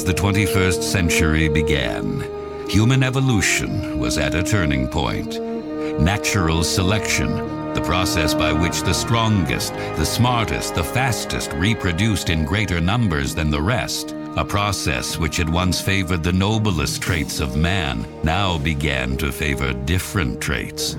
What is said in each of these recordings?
As the 21st century began, human evolution was at a turning point. Natural selection, the process by which the strongest, the smartest, the fastest reproduced in greater numbers than the rest, a process which had once favored the noblest traits of man, now began to favor different traits.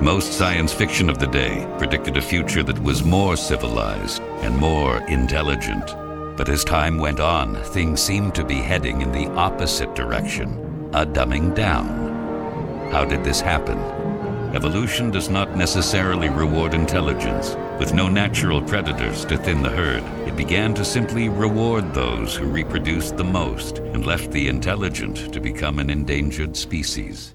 Most science fiction of the day predicted a future that was more civilized and more intelligent. But as time went on, things seemed to be heading in the opposite direction a dumbing down. How did this happen? Evolution does not necessarily reward intelligence. With no natural predators to thin the herd, it began to simply reward those who reproduced the most and left the intelligent to become an endangered species.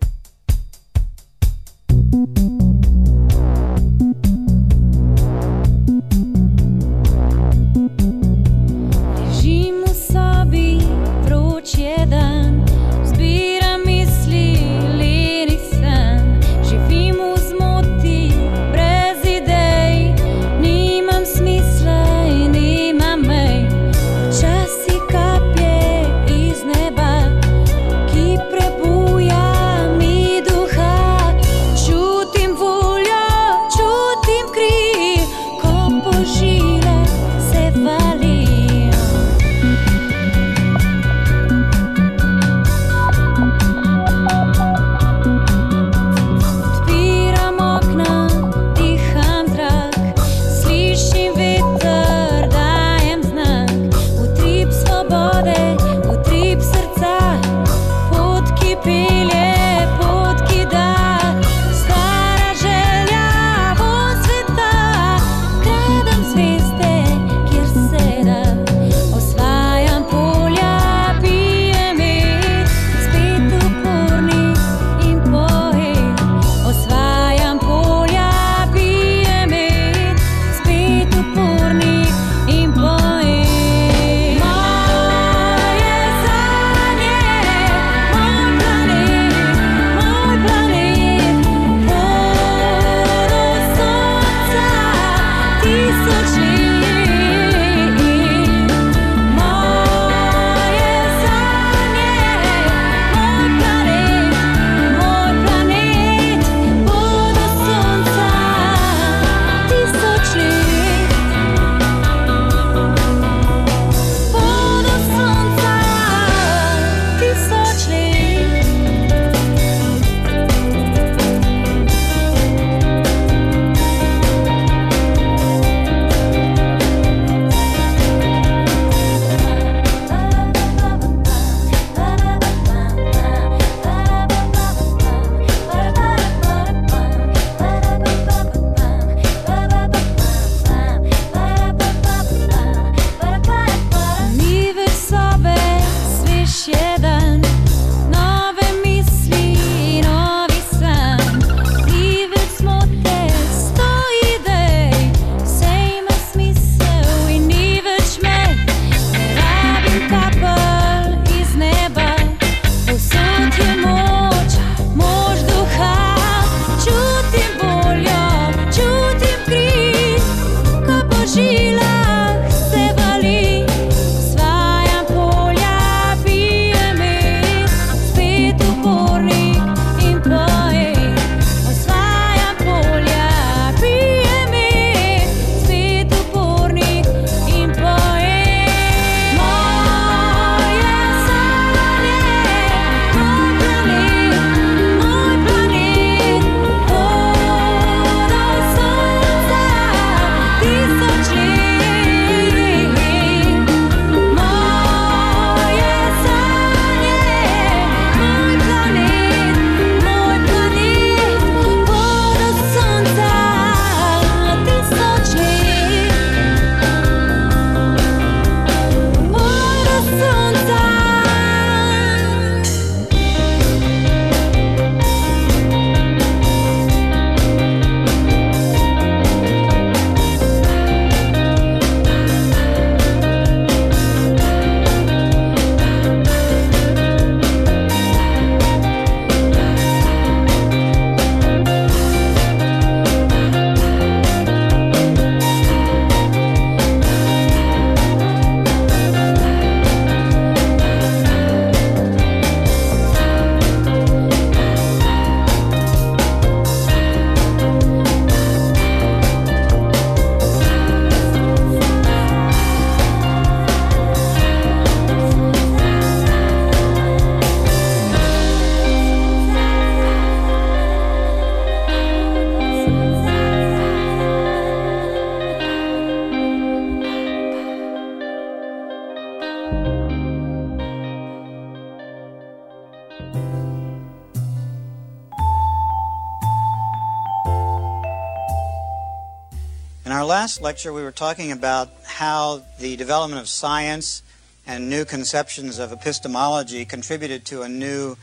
Last lecture, we were talking about how the development of science and new conceptions of epistemology contributed to a new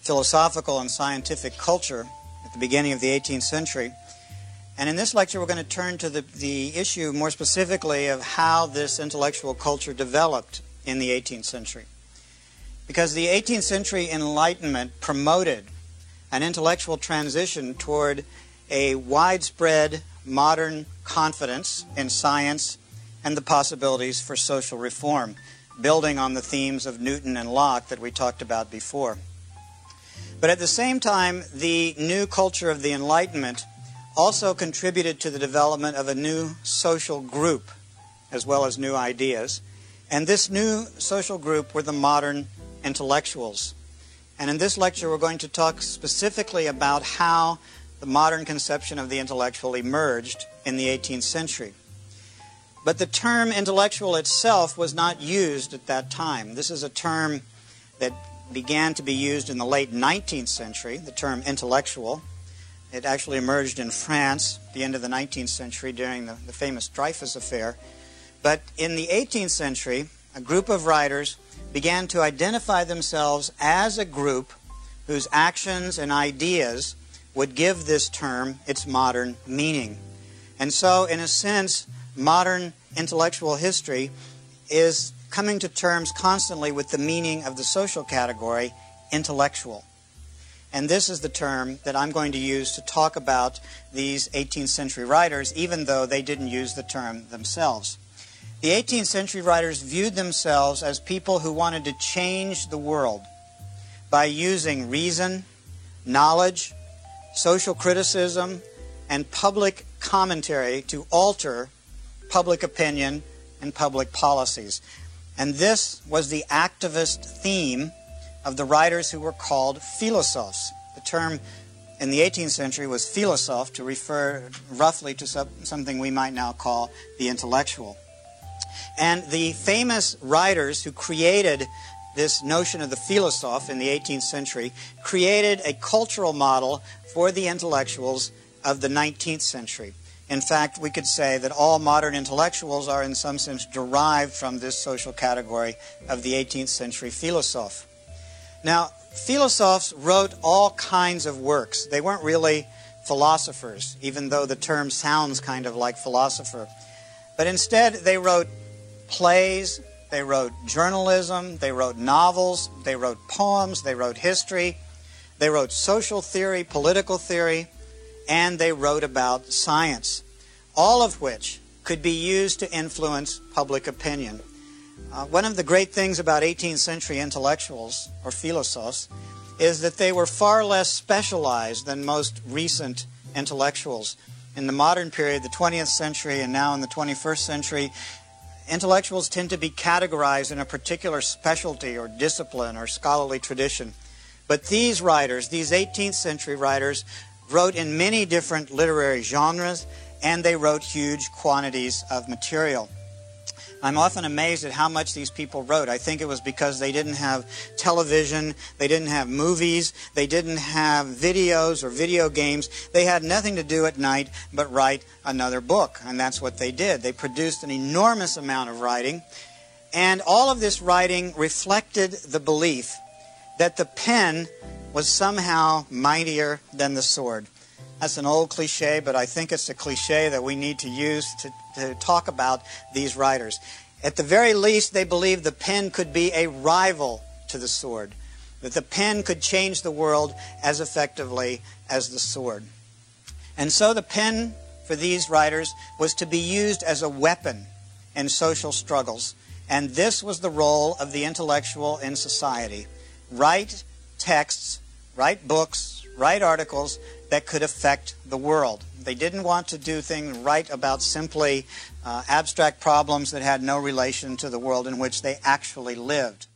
philosophical and scientific culture at the beginning of the 18th century. And in this lecture, we're going to turn to the, the issue more specifically of how this intellectual culture developed in the 18th century. Because the 18th century Enlightenment promoted an intellectual transition toward a widespread modern confidence in science and the possibilities for social reform, building on the themes of Newton and Locke that we talked about before. But at the same time, the new culture of the Enlightenment also contributed to the development of a new social group as well as new ideas. And this new social group were the modern intellectuals. And in this lecture, we're going to talk specifically about how the modern conception of the intellectual emerged in the 18th century. But the term intellectual itself was not used at that time. This is a term that began to be used in the late 19th century, the term intellectual. It actually emerged in France at the end of the 19th century during the, the famous Dreyfus affair. But in the 18th century, a group of writers began to identify themselves as a group whose actions and ideas would give this term its modern meaning. And so, in a sense, modern intellectual history is coming to terms constantly with the meaning of the social category intellectual. And this is the term that I'm going to use to talk about these 18th century writers, even though they didn't use the term themselves. The 18th century writers viewed themselves as people who wanted to change the world by using reason, knowledge, social criticism, and public commentary to alter public opinion and public policies. And this was the activist theme of the writers who were called philosophes. The term in the 18th century was philosophe to refer roughly to something we might now call the intellectual. And the famous writers who created this notion of the philosophe in the 18th century created a cultural model for the intellectuals of the 19th century. In fact, we could say that all modern intellectuals are, in some sense, derived from this social category of the 18th century philosophe. Now, philosophes wrote all kinds of works. They weren't really philosophers, even though the term sounds kind of like philosopher. But instead, they wrote plays, they wrote journalism, they wrote novels, they wrote poems, they wrote history, they wrote social theory, political theory, and they wrote about science, all of which could be used to influence public opinion. Uh, one of the great things about 18th century intellectuals, or philosophers, is that they were far less specialized than most recent intellectuals. In the modern period, the 20th century, and now in the 21st century, intellectuals tend to be categorized in a particular specialty or discipline or scholarly tradition. But these writers, these 18th century writers, wrote in many different literary genres and they wrote huge quantities of material. I'm often amazed at how much these people wrote. I think it was because they didn't have television, they didn't have movies, they didn't have videos or video games. They had nothing to do at night but write another book, and that's what they did. They produced an enormous amount of writing, and all of this writing reflected the belief that the pen was somehow mightier than the sword. That's an old cliche, but I think it's a cliche that we need to use to, to talk about these writers. At the very least, they believed the pen could be a rival to the sword, that the pen could change the world as effectively as the sword. And so the pen for these writers was to be used as a weapon in social struggles. And this was the role of the intellectual in society. Write texts, write books, write articles that could affect the world. They didn't want to do things right about simply uh, abstract problems that had no relation to the world in which they actually lived.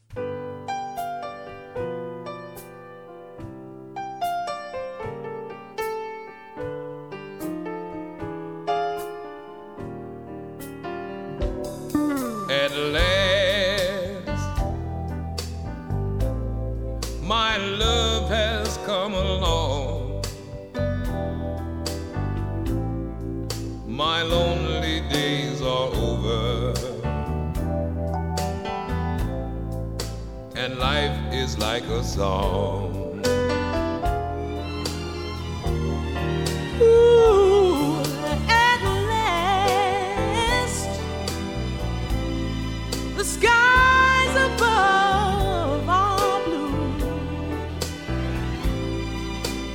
Like a song. Ooh, at last, the skies above are blue.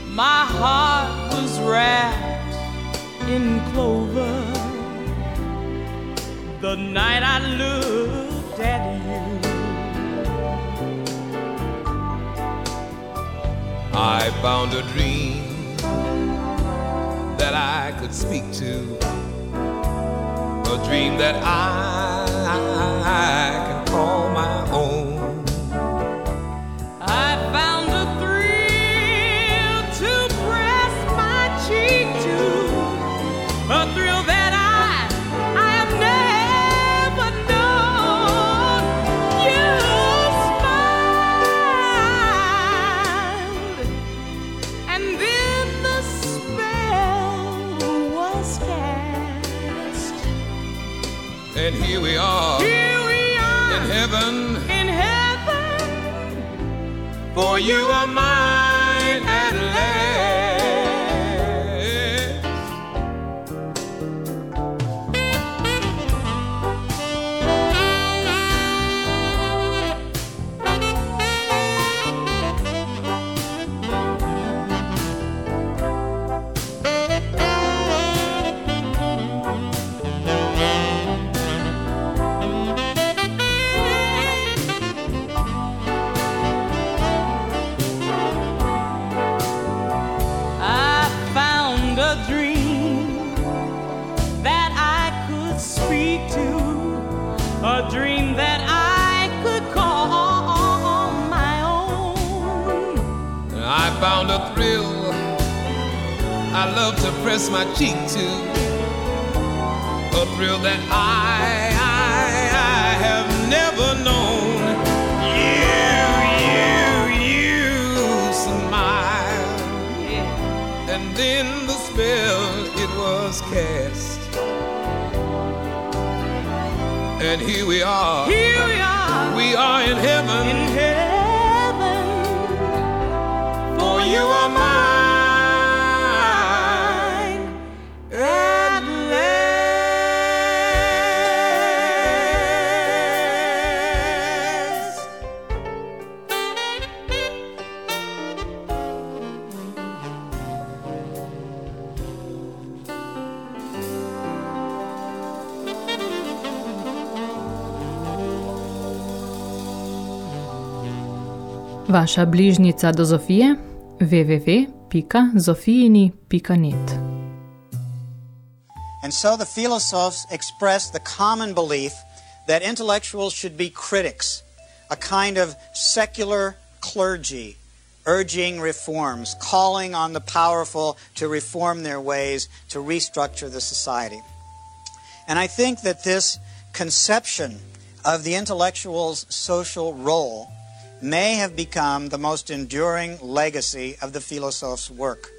My heart was wrapped in clover the night I looked I found a dream that I could speak to, a dream that I, for you are mine Vaša bližnica do Zofije www.zofijini.net And so the philosophers expressed the common belief that intellectuals should be critics, a kind of secular clergy, urging reforms, calling on the powerful to reform their ways, to restructure the society. And I think that this conception of the intellectual's social role may have become the most enduring legacy of the philosophe's work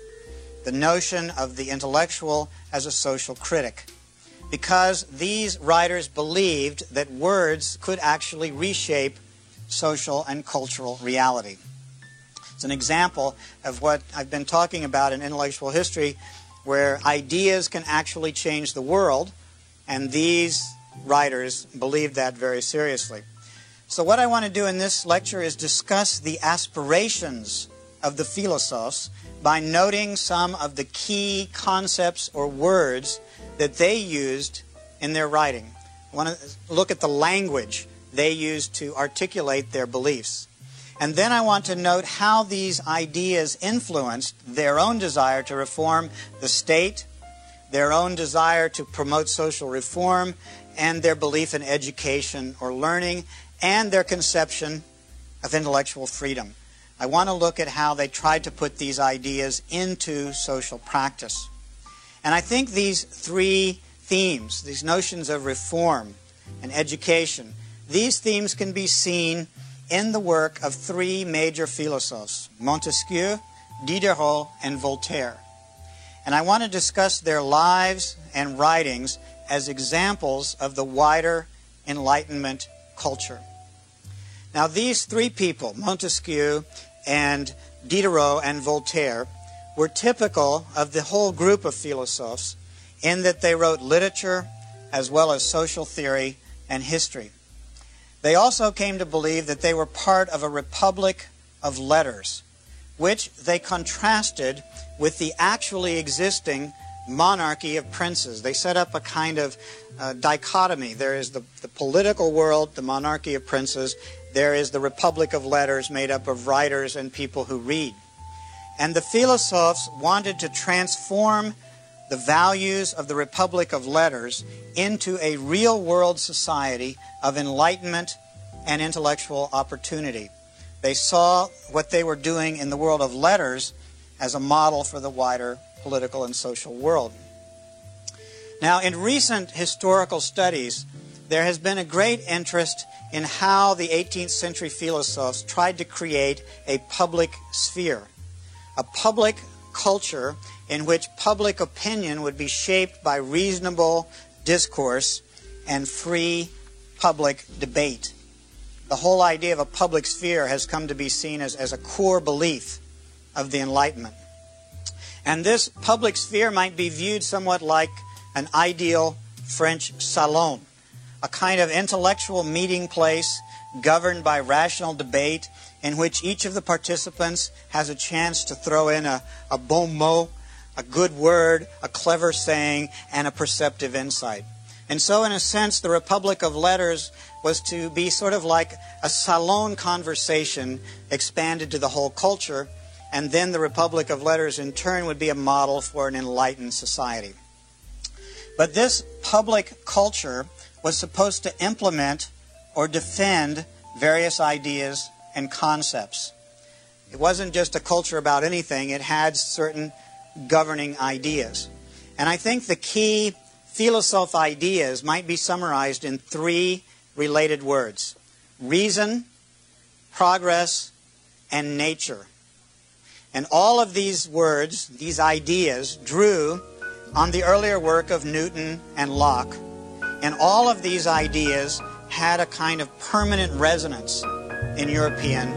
the notion of the intellectual as a social critic. Because these writers believed that words could actually reshape social and cultural reality. It's an example of what I've been talking about in intellectual history, where ideas can actually change the world, and these writers believed that very seriously. So, what I want to do in this lecture is discuss the aspirations of the philosophers by noting some of the key concepts or words that they used in their writing. I want to look at the language they used to articulate their beliefs. And then I want to note how these ideas influenced their own desire to reform the state, their own desire to promote social reform, and their belief in education or learning, and their conception of intellectual freedom. I want to look at how they tried to put these ideas into social practice. And I think these three themes, these notions of reform and education, these themes can be seen in the work of three major philosophers Montesquieu, Diderot, and Voltaire. And I want to discuss their lives and writings as examples of the wider Enlightenment culture. Now, these three people, Montesquieu and Diderot and Voltaire, were typical of the whole group of philosophers in that they wrote literature as well as social theory and history. They also came to believe that they were part of a republic of letters, which they contrasted with the actually existing monarchy of princes. They set up a kind of uh, dichotomy. There is the, the political world, the monarchy of princes. There is the republic of letters made up of writers and people who read. And the philosophers wanted to transform the values of the Republic of Letters into a real world society of enlightenment and intellectual opportunity. They saw what they were doing in the world of letters as a model for the wider political and social world. Now, in recent historical studies, there has been a great interest in how the 18th century philosophers tried to create a public sphere, a public culture in which public opinion would be shaped by reasonable discourse and free public debate. The whole idea of a public sphere has come to be seen as, as a core belief of the Enlightenment. And this public sphere might be viewed somewhat like an ideal French salon, a kind of intellectual meeting place governed by rational debate in which each of the participants has a chance to throw in a, a bon mot, a good word, a clever saying, and a perceptive insight. And so, in a sense, the Republic of Letters was to be sort of like a salon conversation expanded to the whole culture, and then the Republic of Letters, in turn, would be a model for an enlightened society. But this public culture was supposed to implement or defend various ideas and concepts. It wasn't just a culture about anything, it had certain governing ideas. And I think the key philosophe ideas might be summarized in three related words reason, progress, and nature. And all of these words, these ideas, drew on the earlier work of Newton and Locke. And all of these ideas had a kind of permanent resonance in European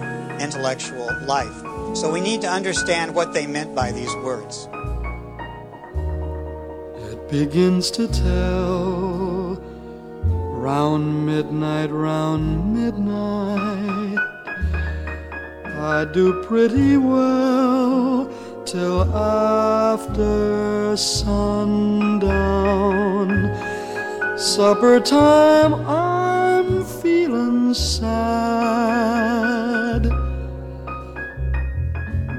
intellectual life. So we need to understand what they meant by these words. It begins to tell round midnight, round midnight. I do pretty well till after sundown. Supper time, I'm feeling sad.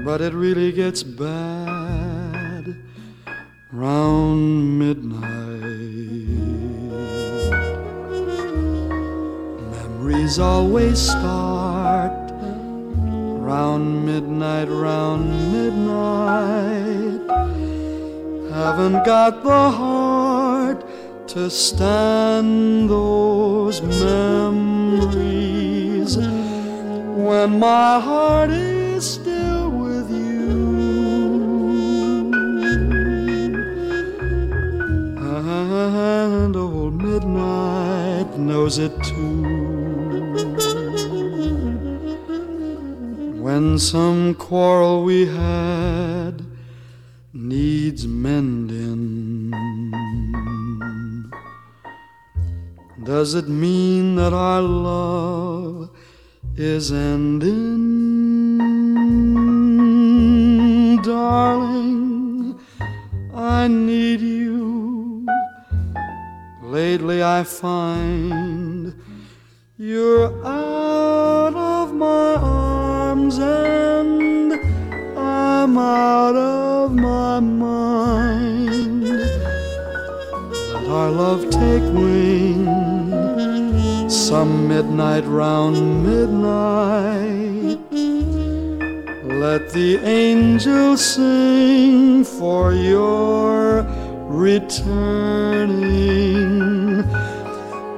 But it really gets bad round midnight. Memories always start round midnight, round midnight. Haven't got the heart to stand those memories when my heart is still with you. And old midnight knows it too. When some quarrel we had needs mending. Does it mean that our love is ending? Darling, I need you. Lately I find round midnight. Let the angels sing for your returning.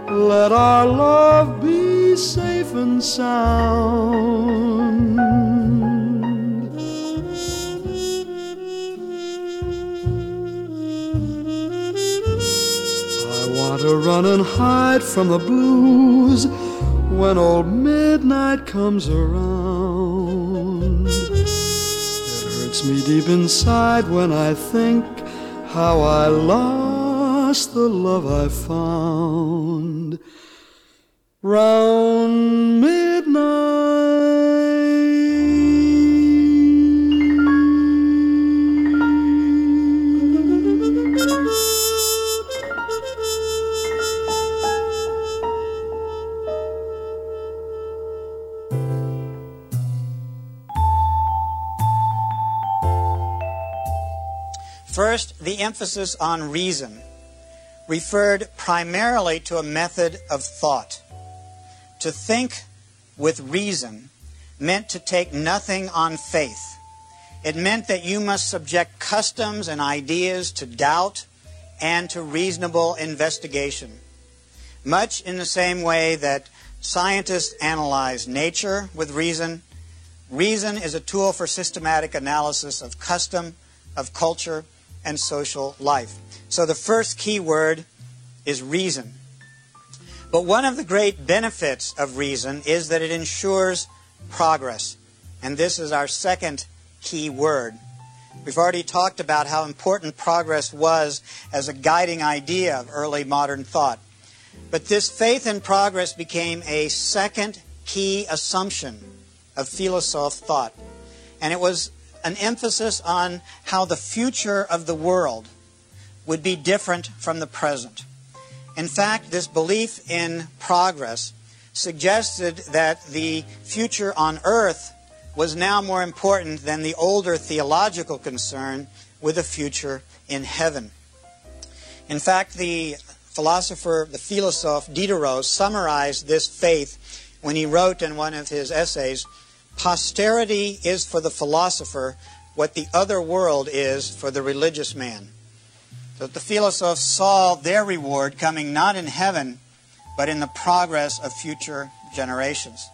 Let our love be safe and sound. I want to run and hide from the blues when old midnight comes around. It hurts me deep inside when I think how I lost the love I found round the emphasis on reason referred primarily to a method of thought. To think with reason meant to take nothing on faith. It meant that you must subject customs and ideas to doubt and to reasonable investigation. Much in the same way that scientists analyze nature with reason, reason is a tool for systematic analysis of custom, of culture, and social life. So the first key word is reason. But one of the great benefits of reason is that it ensures progress. And this is our second key word. We've already talked about how important progress was as a guiding idea of early modern thought. But this faith in progress became a second key assumption of philosophe thought. And it was an emphasis on how the future of the world would be different from the present. In fact, this belief in progress suggested that the future on earth was now more important than the older theological concern with a future in heaven. In fact, the philosopher, the philosopher Diderot, summarized this faith when he wrote in one of his essays Posterity is for the philosopher what the other world is for the religious man. The philosophers saw their reward coming not in heaven, but in the progress of future generations.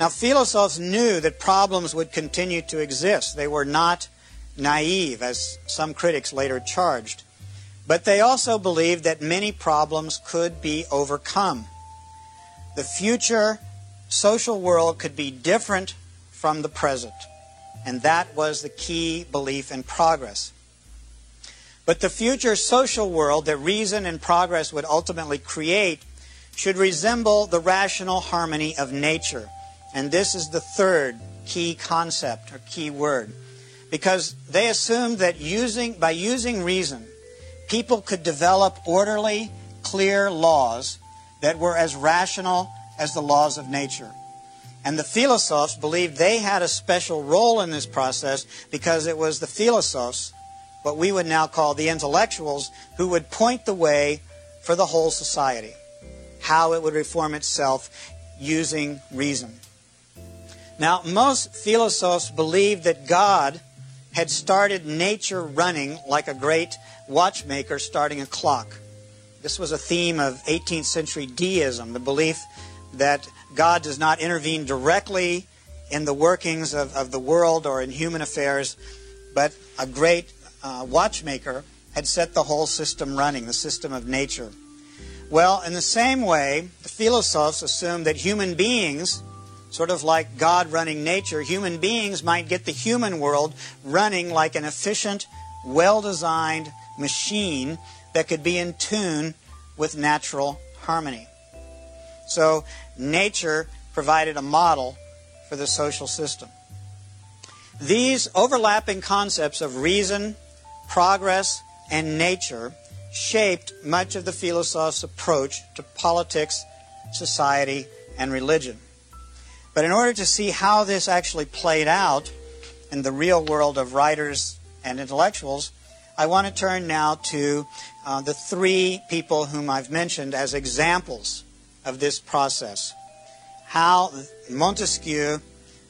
Now, philosophers knew that problems would continue to exist. They were not naive, as some critics later charged. But they also believed that many problems could be overcome. The future social world could be different from the present. And that was the key belief in progress. But the future social world that reason and progress would ultimately create should resemble the rational harmony of nature. And this is the third key concept or key word. Because they assumed that using, by using reason, people could develop orderly, clear laws that were as rational as the laws of nature. And the philosophers believed they had a special role in this process because it was the philosophers, what we would now call the intellectuals, who would point the way for the whole society, how it would reform itself using reason. Now, most philosophers believed that God had started nature running like a great watchmaker starting a clock. This was a theme of 18th century deism, the belief that God does not intervene directly in the workings of, of the world or in human affairs, but a great uh, watchmaker had set the whole system running, the system of nature. Well, in the same way, the philosophers assumed that human beings, sort of like God running nature, human beings might get the human world running like an efficient, well designed machine that could be in tune with natural harmony. So nature provided a model for the social system. These overlapping concepts of reason, progress, and nature shaped much of the philosophes' approach to politics, society, and religion. But in order to see how this actually played out in the real world of writers and intellectuals, I want to turn now to uh, the three people whom I've mentioned as examples of this process. How Montesquieu,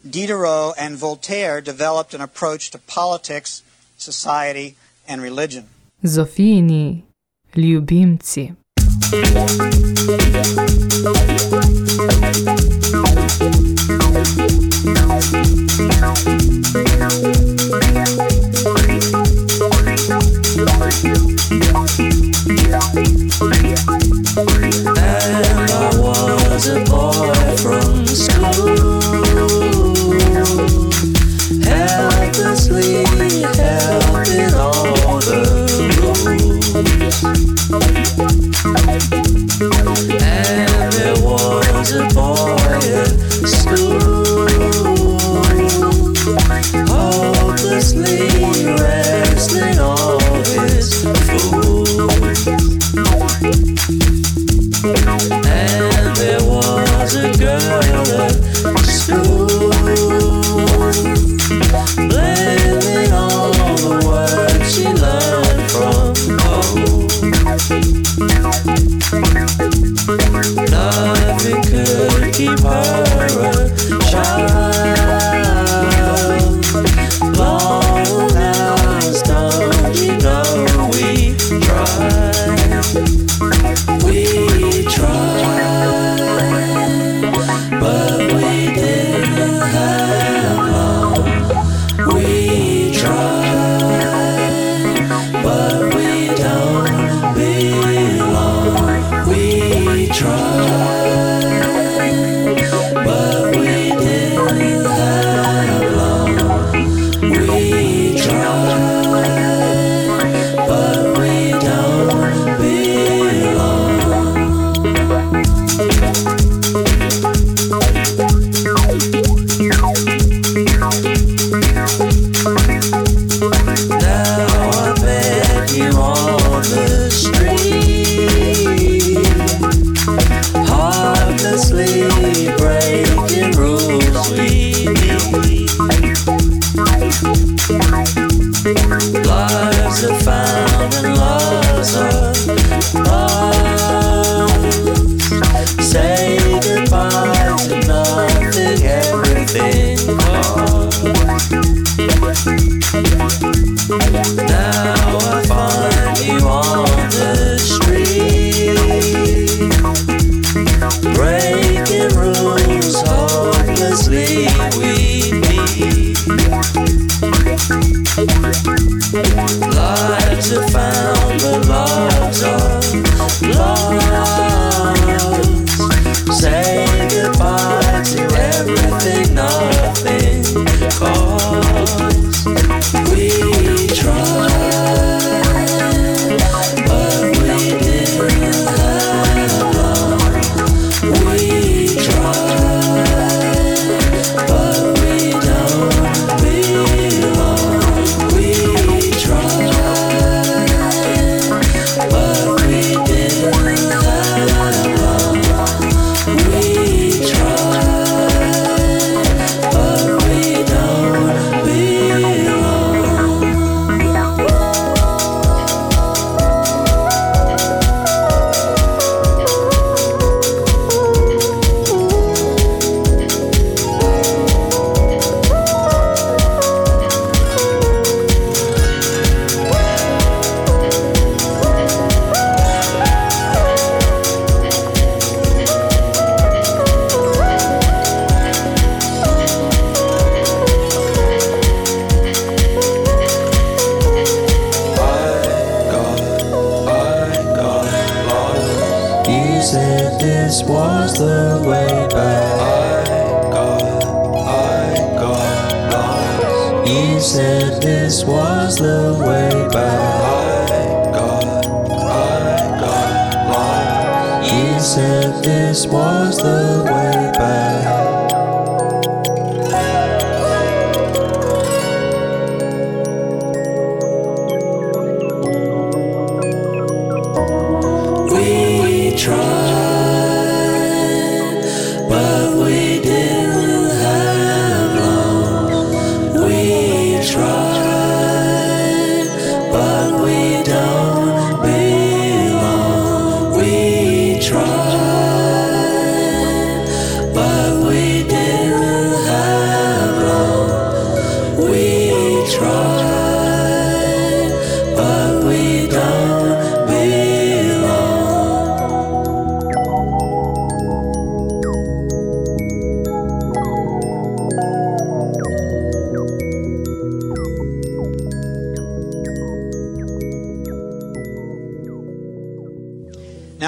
Diderot, and Voltaire developed an approach to politics, society, and religion. Zofijini ljubimci.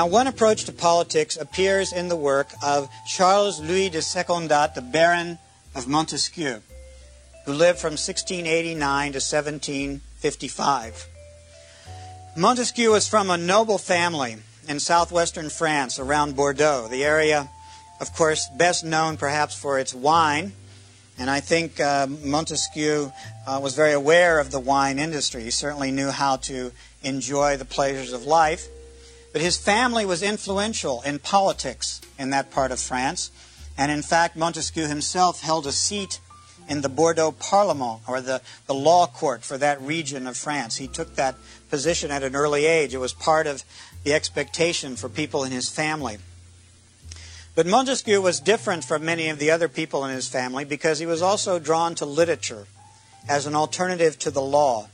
Now, one approach to politics appears in the work of Charles Louis de Secondat, the Baron of Montesquieu, who lived from 1689 to 1755. Montesquieu was from a noble family in southwestern France around Bordeaux, the area, of course, best known perhaps for its wine. And I think uh, Montesquieu uh, was very aware of the wine industry. He certainly knew how to enjoy the pleasures of life. But his family was influential in politics in that part of France. And in fact, Montesquieu himself held a seat in the Bordeaux Parlement, or the, the law court for that region of France. He took that position at an early age. It was part of the expectation for people in his family. But Montesquieu was different from many of the other people in his family because he was also drawn to literature as an alternative to the law.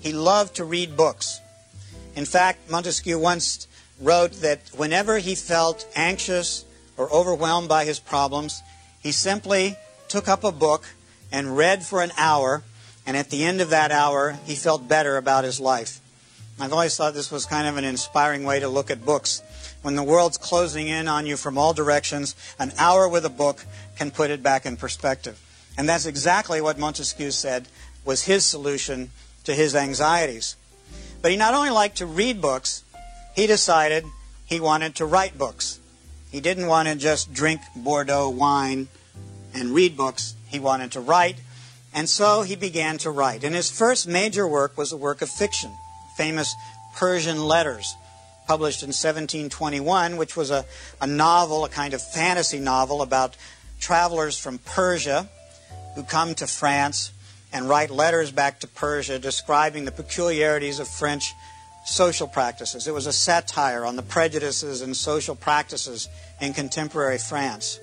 He loved to read books. In fact, Montesquieu once wrote that whenever he felt anxious or overwhelmed by his problems, he simply took up a book and read for an hour, and at the end of that hour, he felt better about his life. I've always thought this was kind of an inspiring way to look at books. When the world's closing in on you from all directions, an hour with a book can put it back in perspective. And that's exactly what Montesquieu said was his solution to his anxieties. But he not only liked to read books, he decided he wanted to write books. He didn't want to just drink Bordeaux wine and read books. He wanted to write. And so he began to write. And his first major work was a work of fiction, famous Persian Letters, published in 1721, which was a, a novel, a kind of fantasy novel about travelers from Persia who come to France and write letters back to Persia describing the peculiarities of French social practices. It was a satire on the prejudices and social practices in contemporary France.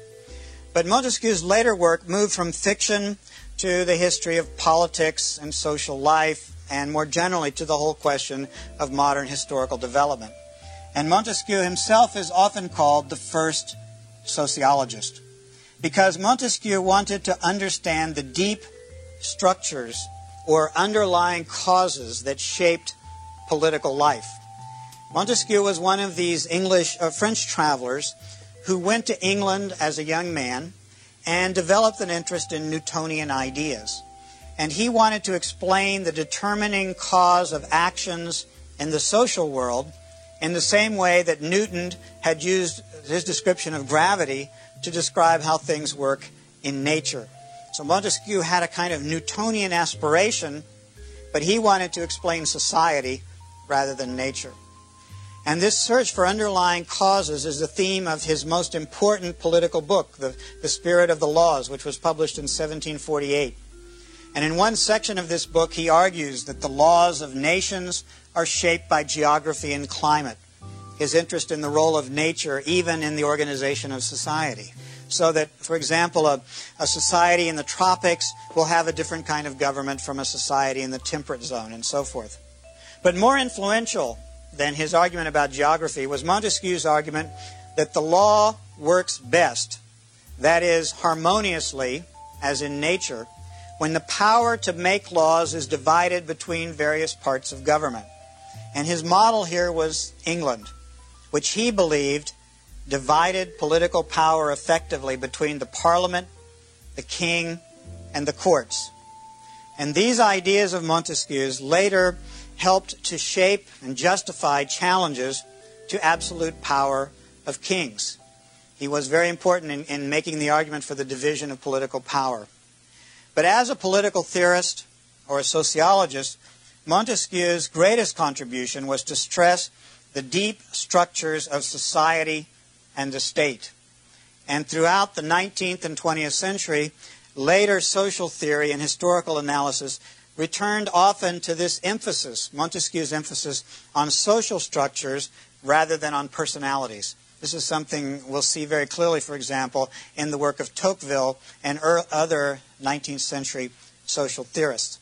But Montesquieu's later work moved from fiction to the history of politics and social life, and more generally to the whole question of modern historical development. And Montesquieu himself is often called the first sociologist because Montesquieu wanted to understand the deep structures or underlying causes that shaped political life. Montesquieu was one of these English uh, French travelers who went to England as a young man and developed an interest in Newtonian ideas. And he wanted to explain the determining cause of actions in the social world in the same way that Newton had used his description of gravity to describe how things work in nature. So Montesquieu had a kind of Newtonian aspiration, but he wanted to explain society rather than nature. And this search for underlying causes is the theme of his most important political book, The, the Spirit of the Laws, which was published in 1748. And in one section of this book, he argues that the laws of nations are shaped by geography and climate, his interest in the role of nature, even in the organization of society. So that, for example, a, a society in the tropics will have a different kind of government from a society in the temperate zone, and so forth. But more influential than his argument about geography was Montesquieu's argument that the law works best, that is, harmoniously, as in nature, when the power to make laws is divided between various parts of government. And his model here was England, which he believed divided political power effectively between the parliament, the king, and the courts. And these ideas of Montesquieu's later helped to shape and justify challenges to absolute power of kings. He was very important in, in, making the argument for the division of political power. But as a political theorist or a sociologist, Montesquieu's greatest contribution was to stress the deep structures of society and the state. And throughout the 19th and 20th century, later social theory and historical analysis returned often to this emphasis, Montesquieu's emphasis on social structures rather than on personalities. This is something we'll see very clearly, for example, in the work of Tocqueville and er, other 19th century social theorists.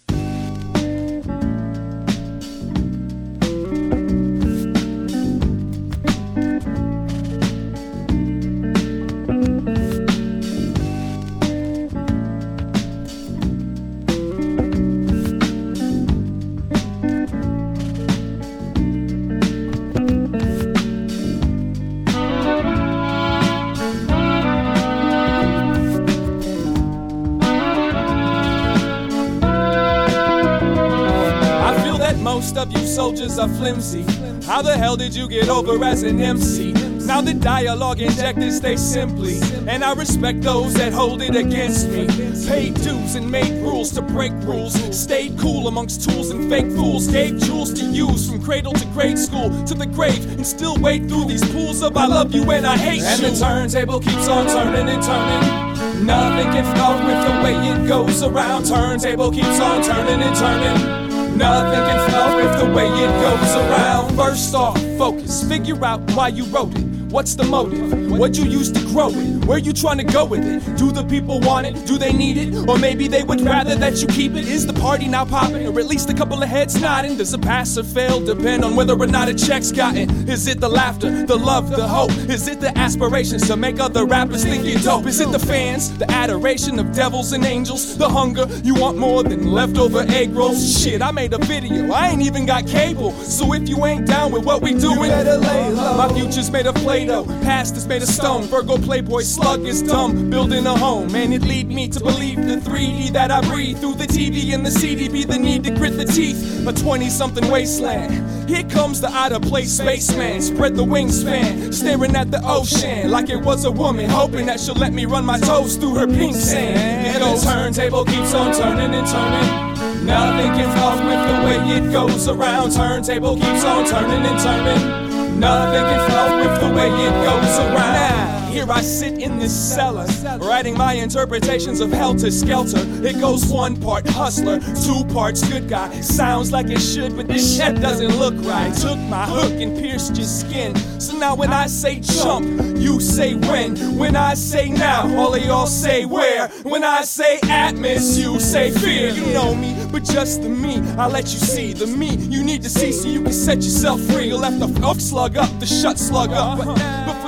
Are flimsy. How the hell did you get over as an MC? Now the dialogue injected stays simply, and I respect those that hold it against me. Paid dues and made rules to break rules. Stayed cool amongst tools and fake fools. Gave jewels to use from cradle to grade school to the grave, and still wade through these pools of I love you and I hate and you. And the turntable keeps on turning and turning. Nothing can fuck with the way it goes around. Turntable keeps on turning and turning. Nothing can fuck with the way it goes around. First off, focus, figure out why you wrote it. What's the motive? What you used to grow it? Where you trying to go with it? Do the people want it? Do they need it? Or maybe they would rather that you keep it? Is the party now popping? Or at least a couple of heads nodding? Does a pass or fail depend on whether or not a check's gotten? Is it the laughter, the love, the hope? Is it the aspirations to make other rappers think you're dope? Is it the fans, the adoration of devils and angels? The hunger you want more than leftover egg rolls? Shit, I made a video, I ain't even got cable. So if you ain't down with what we doing, my future's made of play Play-Doh, past is made of stone. Virgo Playboy slug is dumb, building a home. And it lead me to believe the 3D that I breathe through the TV and the CD be the need to grit the teeth. A 20 something wasteland. Here comes the out of place spaceman. Spread the wingspan, staring at the ocean like it was a woman, hoping that she'll let me run my toes through her pink sand. And the turntable keeps on turning and turning. Nothing can fuck with the way it goes around. Turntable keeps on turning and turning. Nothing can flow with the way it goes around. Here I sit in this cellar, writing my interpretations of Helter Skelter. It goes one part hustler, two parts good guy. Sounds like it should, but this shit doesn't look right. Took my hook and pierced your skin. So now when I say jump, you say when. When I say now, all of y'all say where. When I say atmos, you say fear. You know me, but just the me. I let you see the me you need to see so you can set yourself free. You left the fuck slug up, the shut slug up. But, but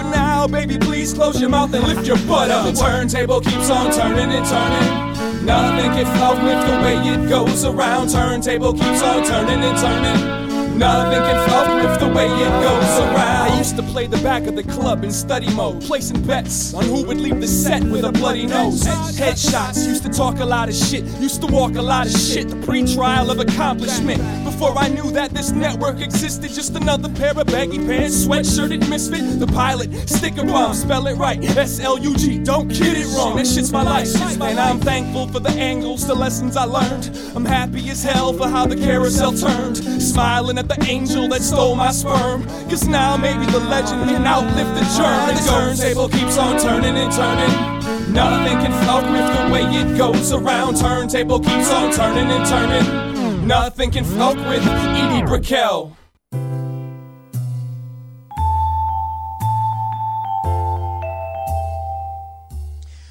now, baby, please close your mouth and lift your butt up. The turntable keeps on turning and turning. Nothing can flow with the way it goes around. Turntable keeps on turning and turning. Nothing can fuck with the way it goes around. I used to play the back of the club in study mode, placing bets on who would leave the set with a bloody nose. Headshots, used to talk a lot of shit, used to walk a lot of shit. The pre-trial of accomplishment. Before I knew that this network existed, just another pair of baggy pants, sweatshirted misfit. The pilot, sticker bomb, spell it right, S-L-U-G. Don't get it wrong, that shit's my life, and I'm thankful for the angles, the lessons I learned. I'm happy as hell for how the carousel turned, smiling at the angel that stole my sperm. Cause now maybe the legend can outlive the germ. The turntable keeps on turning and turning. Nothing can fuck with the way it goes around. Turntable keeps on turning and turning. Nothing can fuck with Edie Brickell.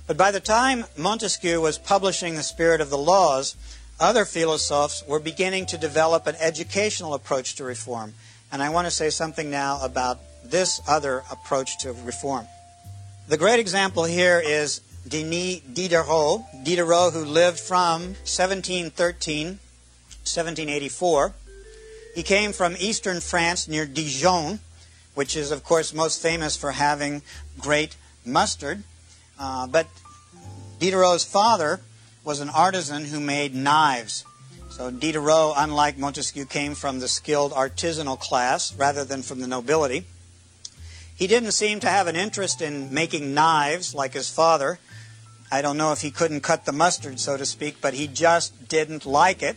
But by the time Montesquieu was publishing The Spirit of the Laws, other philosophes were beginning to develop an educational approach to reform. And I want to say something now about this other approach to reform. The great example here is Denis Diderot, Diderot who lived from 1713 1784. He came from eastern France near Dijon, which is, of course, most famous for having great mustard. Uh, but Diderot's father was an artisan who made knives. So Diderot, unlike Montesquieu, came from the skilled artisanal class rather than from the nobility. He didn't seem to have an interest in making knives like his father. I don't know if he couldn't cut the mustard, so to speak, but he just didn't like it.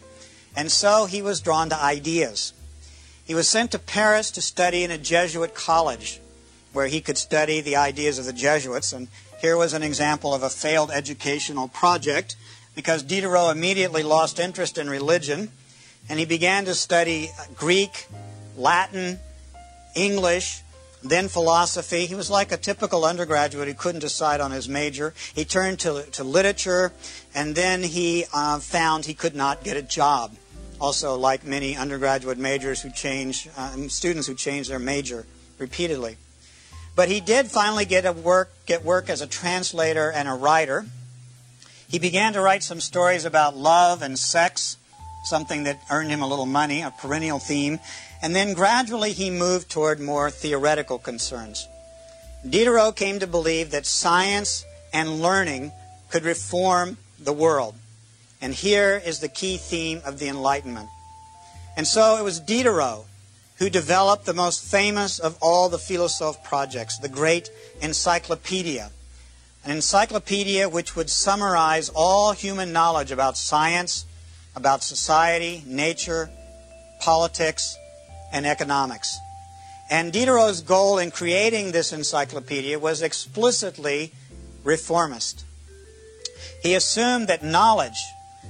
And so he was drawn to ideas. He was sent to Paris to study in a Jesuit college where he could study the ideas of the Jesuits. And here was an example of a failed educational project because Diderot immediately lost interest in religion and he began to study Greek, Latin, English, then philosophy. He was like a typical undergraduate who couldn't decide on his major. He turned to, to literature and then he uh, found he could not get a job. Also, like many undergraduate majors who change, uh, students who change their major repeatedly. But he did finally get, a work, get work as a translator and a writer. He began to write some stories about love and sex, something that earned him a little money, a perennial theme, and then gradually he moved toward more theoretical concerns. Diderot came to believe that science and learning could reform the world. And here is the key theme of the Enlightenment. And so it was Diderot who developed the most famous of all the Philosophe projects, the great encyclopedia. An encyclopedia which would summarize all human knowledge about science, about society, nature, politics, and economics. And Diderot's goal in creating this encyclopedia was explicitly reformist. He assumed that knowledge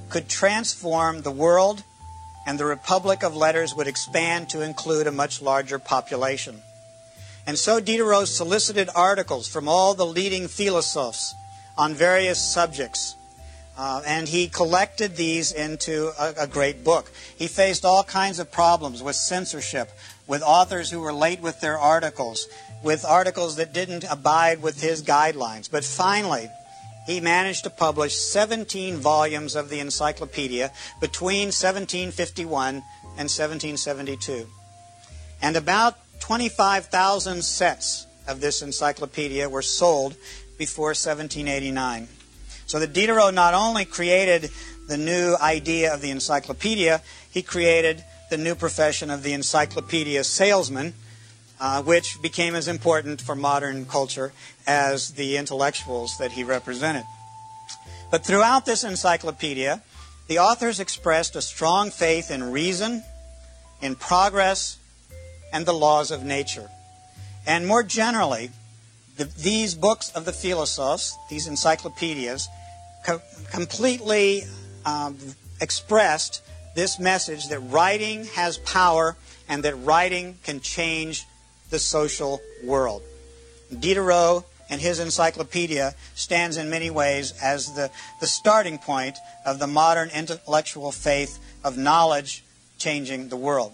could transform the world and the Republic of Letters would expand to include a much larger population. And so Diderot solicited articles from all the leading philosophes on various subjects. Uh, and he collected these into a, a great book. He faced all kinds of problems with censorship, with authors who were late with their articles, with articles that didn't abide with his guidelines. But finally, he managed to publish 17 volumes of the encyclopedia between 1751 and 1772. And about 25,000 sets of this encyclopedia were sold before 1789. So that Diderot not only created the new idea of the encyclopedia, he created the new profession of the encyclopedia salesman, uh, which became as important for modern culture as the intellectuals that he represented. But throughout this encyclopedia, the authors expressed a strong faith in reason, in progress, and the laws of nature. And more generally, the, these books of the Philosophes, these encyclopedias, co- completely um, expressed this message that writing has power and that writing can change the social world. Diderot and his encyclopedia stands in many ways as the, the starting point of the modern intellectual faith of knowledge changing the world.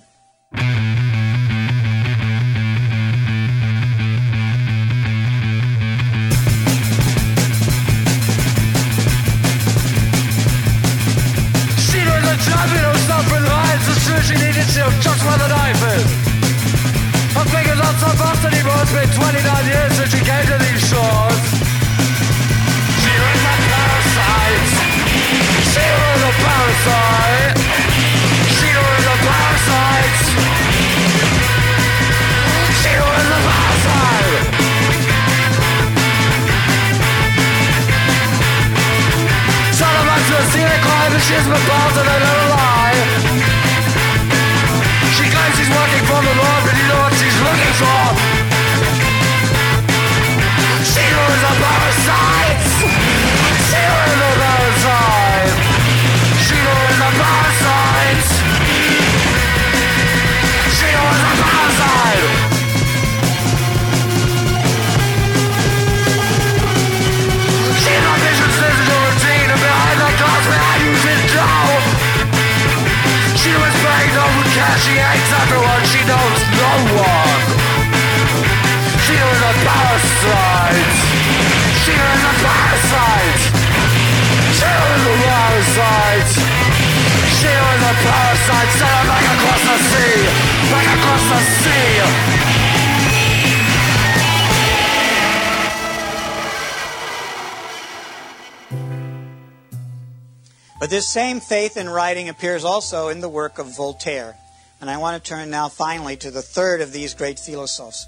This same faith in writing appears also in the work of Voltaire. And I want to turn now finally to the third of these great philosophers.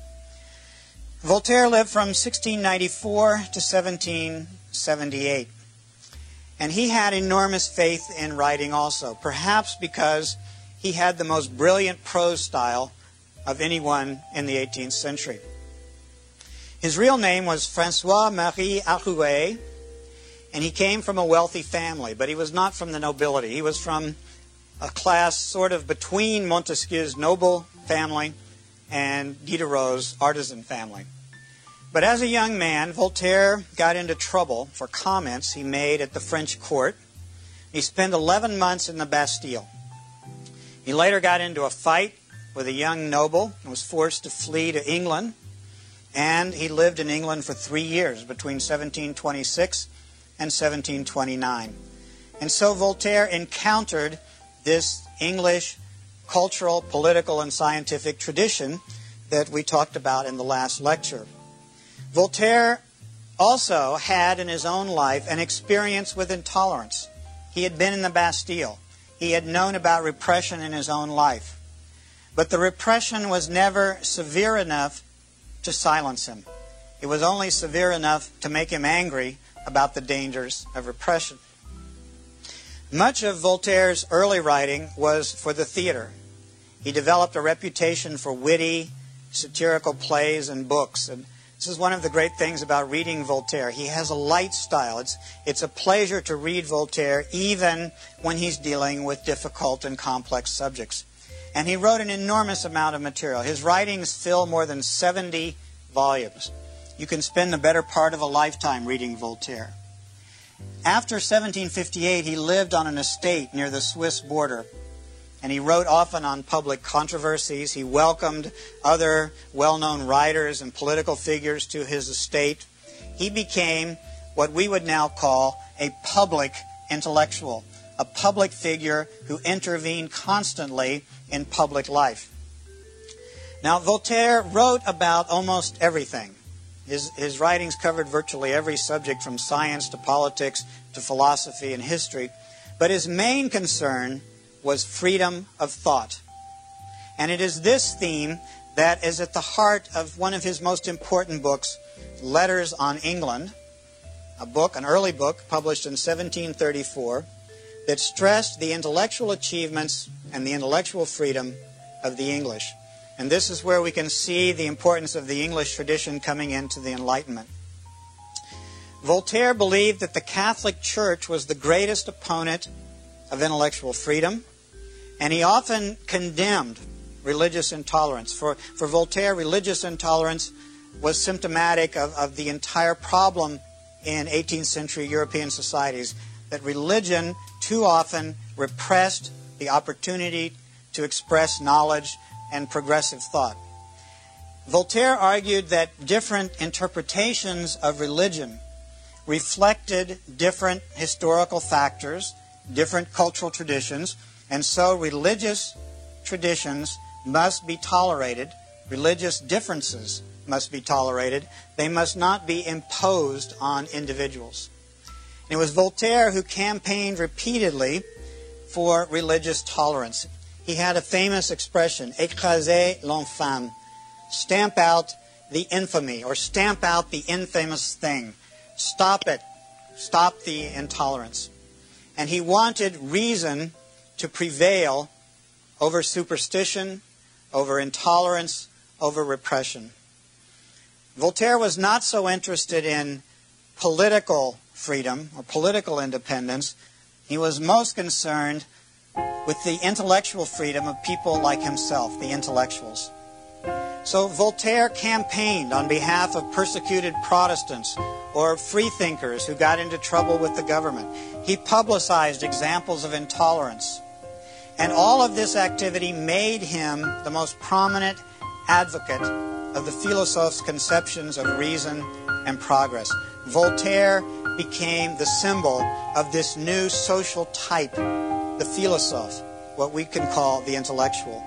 Voltaire lived from 1694 to 1778. And he had enormous faith in writing also, perhaps because he had the most brilliant prose style of anyone in the 18th century. His real name was Francois Marie Arouet, and he came from a wealthy family, but he was not from the nobility. He was from a class sort of between Montesquieu's noble family and Diderot's artisan family. But as a young man, Voltaire got into trouble for comments he made at the French court. He spent 11 months in the Bastille. He later got into a fight with a young noble and was forced to flee to England. And he lived in England for three years between 1726 and 1729. And so Voltaire encountered this English cultural, political, and scientific tradition that we talked about in the last lecture. Voltaire also had in his own life an experience with intolerance. He had been in the Bastille. he had known about repression in his own life. But the repression was never severe enough to silence him. It was only severe enough to make him angry about the dangers of repression. Much of Voltaire's early writing was for the theater. He developed a reputation for witty, satirical plays and books. And this is one of the great things about reading Voltaire. He has a light style. It's, it's a pleasure to read Voltaire even when he's dealing with difficult and complex subjects. And he wrote an enormous amount of material. His writings fill more than 70 volumes. You can spend the better part of a lifetime reading Voltaire. After 1758, he lived on an estate near the Swiss border and he wrote often on public controversies. He welcomed other well known writers and political figures to his estate. He became what we would now call a public intellectual, a public figure who intervened constantly in public life. Now, Voltaire wrote about almost everything. His, his writings covered virtually every subject from science to politics to philosophy and history. But his main concern was freedom of thought. And it is this theme that is at the heart of one of his most important books, Letters on England, a book, an early book published in 1734 that stressed the intellectual achievements and the intellectual freedom of the English. And this is where we can see the importance of the English tradition coming into the Enlightenment. Voltaire believed that the Catholic Church was the greatest opponent of intellectual freedom and he often condemned religious intolerance. For, for Voltaire, religious intolerance was symptomatic of, of the entire problem in 18th century European societies that religion too often repressed the opportunity to express knowledge and progressive thought. Voltaire argued that different interpretations of religion reflected different historical factors, different cultural traditions, and so religious traditions must be tolerated, religious differences must be tolerated, they must not be imposed on individuals. it was Voltaire who campaigned repeatedly for religious tolerance. He had a famous expression, écraser l'infâme, stamp out the infamy or stamp out the infamous thing. Stop it. Stop the intolerance. And he wanted reason to prevail over superstition, over intolerance, over repression. Voltaire was not so interested in political freedom or political independence. He was most concerned with the intellectual freedom of people like himself, the intellectuals. So Voltaire campaigned on behalf of persecuted Protestants or freethinkers who got into trouble with the government. He publicized examples of intolerance. And all of this activity made him the most prominent advocate of the philosophe's conceptions of reason and progress. Voltaire became the symbol of this new social type, the philosophe, what we can call the intellectual.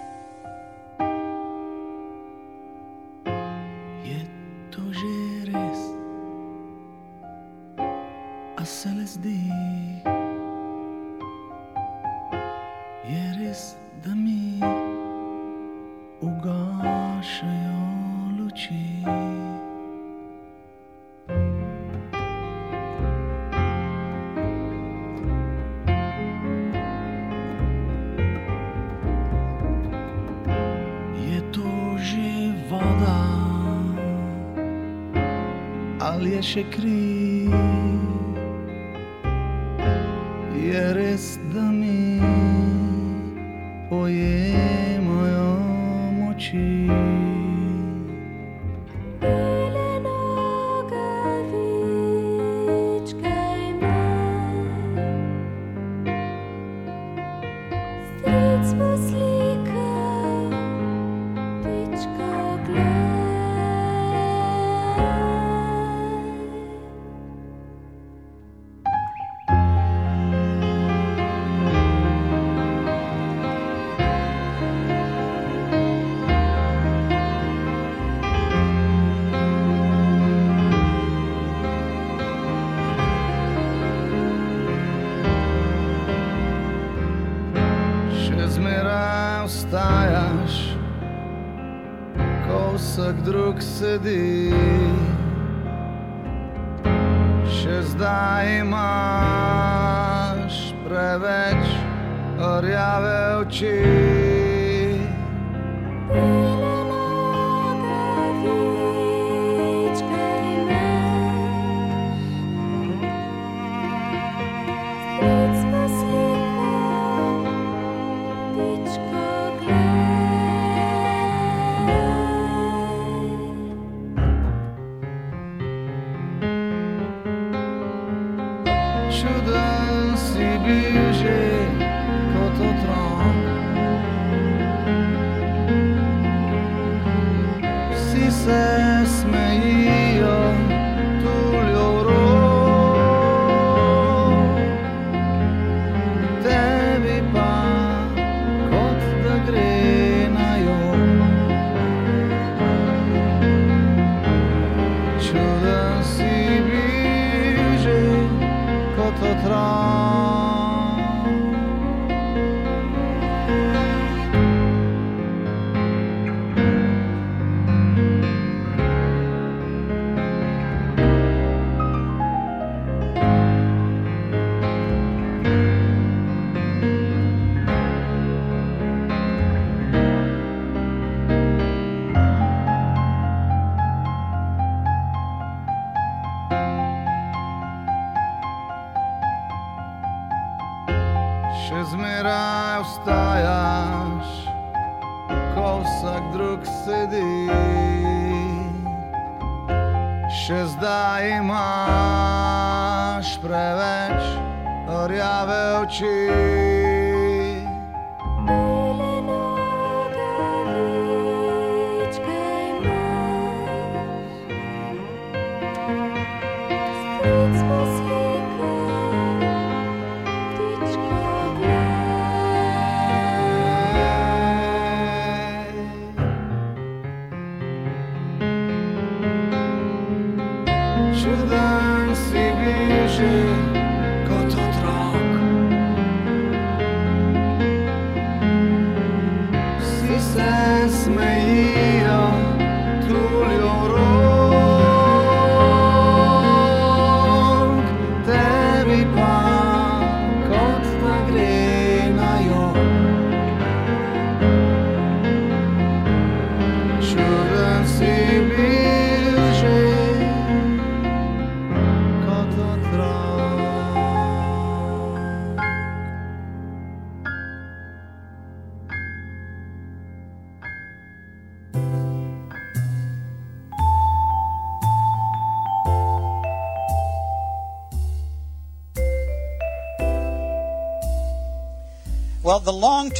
Vsak drug sedi. Še zdaj imaš preveč rjave oči. Še zmeraj ostajaš, ko vsak drug sedi. Še zdaj imaš preveč rjave oči.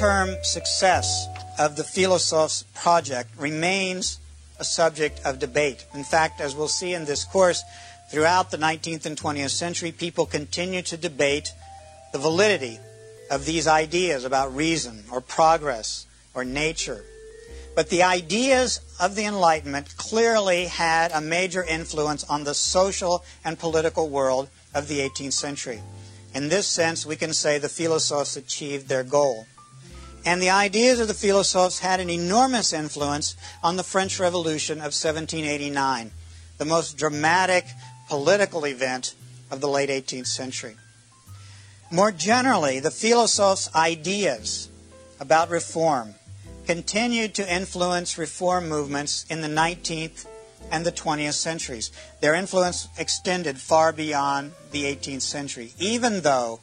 Term success of the Philosophes project remains a subject of debate. In fact, as we'll see in this course, throughout the 19th and 20th century, people continue to debate the validity of these ideas about reason or progress or nature. But the ideas of the Enlightenment clearly had a major influence on the social and political world of the 18th century. In this sense, we can say the Philosophes achieved their goal. And the ideas of the Philosophes had an enormous influence on the French Revolution of 1789, the most dramatic political event of the late 18th century. More generally, the Philosophes' ideas about reform continued to influence reform movements in the 19th and the 20th centuries. Their influence extended far beyond the 18th century, even though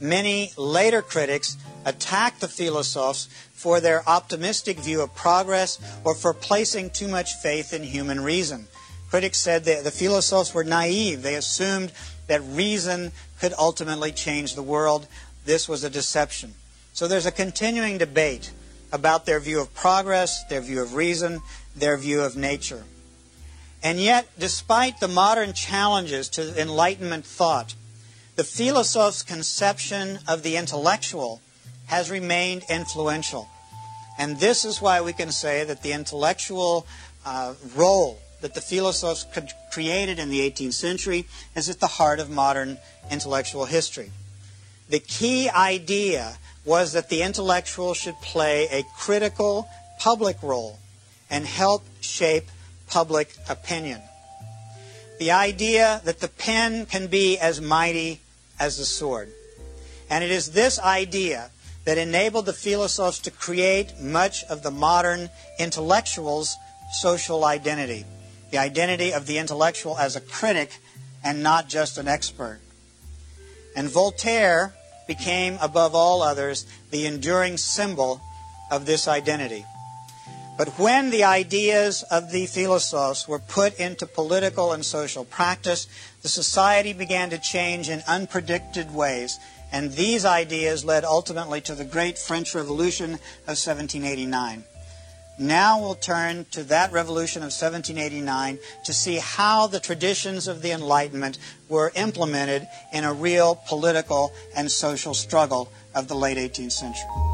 many later critics attacked the Philosophes for their optimistic view of progress or for placing too much faith in human reason. Critics said that the Philosophes were naive. They assumed that reason could ultimately change the world. This was a deception. So there's a continuing debate about their view of progress, their view of reason, their view of nature. And yet, despite the modern challenges to Enlightenment thought, the Philosophes' conception of the intellectual has remained influential. And this is why we can say that the intellectual uh, role that the Philosophes could- created in the 18th century is at the heart of modern intellectual history. The key idea was that the intellectual should play a critical public role and help shape public opinion. The idea that the pen can be as mighty as the sword. And it is this idea that enabled the philosophes to create much of the modern intellectual's social identity. The identity of the intellectual as a critic and not just an expert. And Voltaire became, above all others, the enduring symbol of this identity. But when the ideas of the philosophes were put into political and social practice, the society began to change in unpredicted ways. And these ideas led ultimately to the great French Revolution of 1789. Now we'll turn to that revolution of 1789 to see how the traditions of the Enlightenment were implemented in a real political and social struggle of the late 18th century.